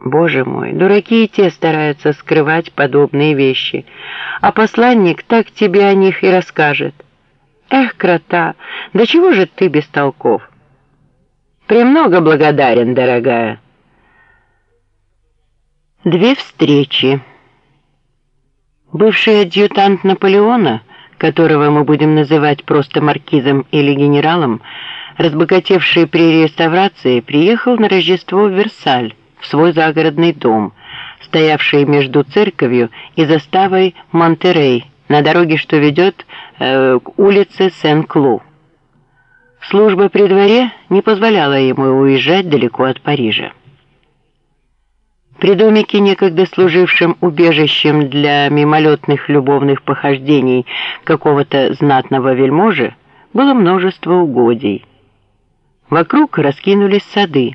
Боже мой, дураки и те стараются скрывать подобные вещи, а посланник так тебе о них и расскажет. Эх, крота, да чего же ты бестолков? Премного благодарен, дорогая. Две встречи. Бывший адъютант Наполеона, которого мы будем называть просто маркизом или генералом, разбогатевший при реставрации, приехал на Рождество в Версаль, в свой загородный дом, стоявший между церковью и заставой Монтерей, на дороге, что ведет э, к улице Сен-Клу. Служба при дворе не позволяла ему уезжать далеко от Парижа. При домике, некогда служившем убежищем для мимолетных любовных похождений какого-то знатного вельможи, было множество угодий. Вокруг раскинулись сады,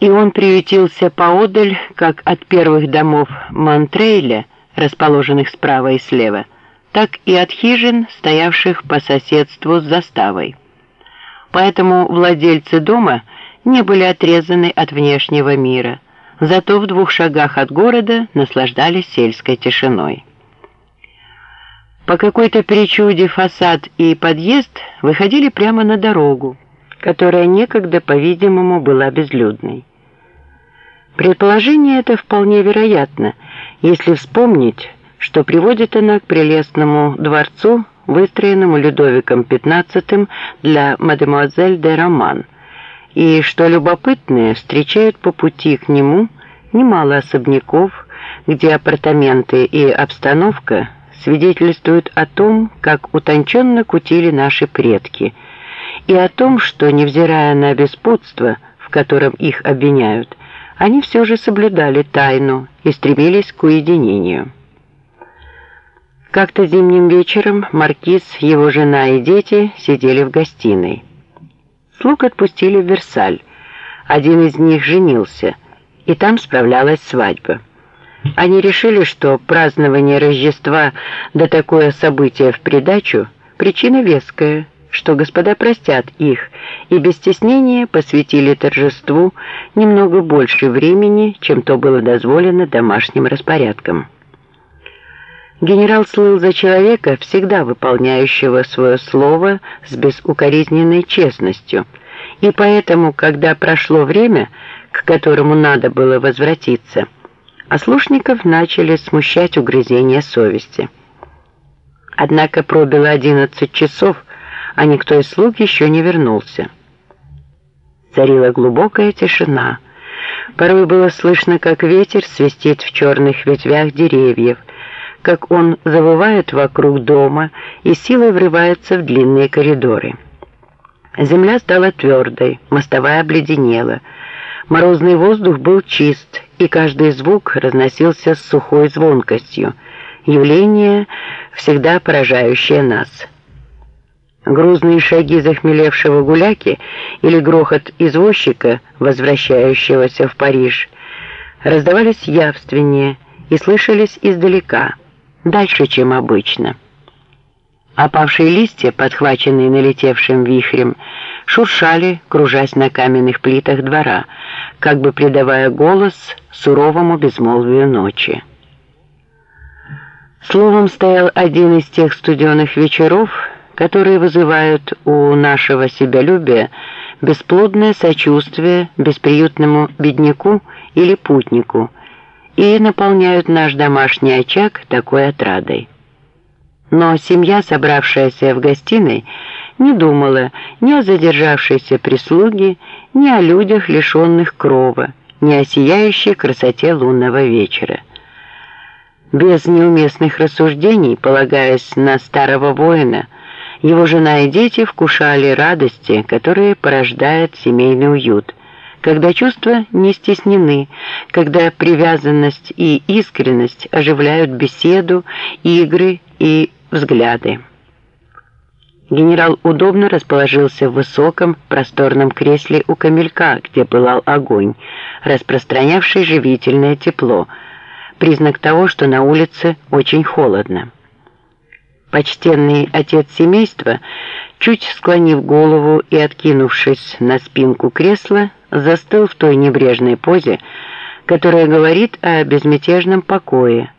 и он приютился поодаль, как от первых домов Монтрейля, расположенных справа и слева, так и от хижин, стоявших по соседству с заставой. Поэтому владельцы дома не были отрезаны от внешнего мира, зато в двух шагах от города наслаждались сельской тишиной. По какой-то причуде фасад и подъезд выходили прямо на дорогу, которая некогда, по-видимому, была безлюдной. Предположение это вполне вероятно, если вспомнить, что приводит она к прелестному дворцу, выстроенному Людовиком XV для мадемуазель де Роман, и что любопытные встречают по пути к нему немало особняков, где апартаменты и обстановка свидетельствуют о том, как утонченно кутили наши предки – и о том, что, невзирая на беспутство, в котором их обвиняют, они все же соблюдали тайну и стремились к уединению. Как-то зимним вечером маркиз, его жена и дети сидели в гостиной. Слуг отпустили в Версаль. Один из них женился, и там справлялась свадьба. Они решили, что празднование Рождества да такое событие в придачу – причина веская – что господа простят их и без стеснения посвятили торжеству немного больше времени, чем то было дозволено домашним распорядкам. Генерал слыл за человека, всегда выполняющего свое слово с безукоризненной честностью, и поэтому, когда прошло время, к которому надо было возвратиться, ослушников начали смущать угрызения совести. Однако пробило одиннадцать часов, а никто из слуг еще не вернулся. Царила глубокая тишина. Порой было слышно, как ветер свистит в черных ветвях деревьев, как он завывает вокруг дома и силой врывается в длинные коридоры. Земля стала твердой, мостовая обледенела. Морозный воздух был чист, и каждый звук разносился с сухой звонкостью. Явление, всегда поражающее нас. Грузные шаги захмелевшего гуляки или грохот извозчика, возвращающегося в Париж, раздавались явственнее и слышались издалека, дальше, чем обычно. Опавшие листья, подхваченные налетевшим вихрем, шуршали, кружась на каменных плитах двора, как бы придавая голос суровому безмолвию ночи. Словом, стоял один из тех студенных вечеров, которые вызывают у нашего себялюбия бесплодное сочувствие бесприютному бедняку или путнику и наполняют наш домашний очаг такой отрадой. Но семья, собравшаяся в гостиной, не думала ни о задержавшейся прислуге, ни о людях, лишенных крова, ни о сияющей красоте лунного вечера. Без неуместных рассуждений, полагаясь на старого воина, его жена и дети вкушали радости, которые порождает семейный уют, когда чувства не стеснены, когда привязанность и искренность оживляют беседу, игры и взгляды. Генерал удобно расположился в высоком просторном кресле у камелька, где пылал огонь, распространявший живительное тепло, признак того, что на улице очень холодно. Почтенный отец семейства, чуть склонив голову и откинувшись на спинку кресла, застыл в той небрежной позе, которая говорит о безмятежном покое,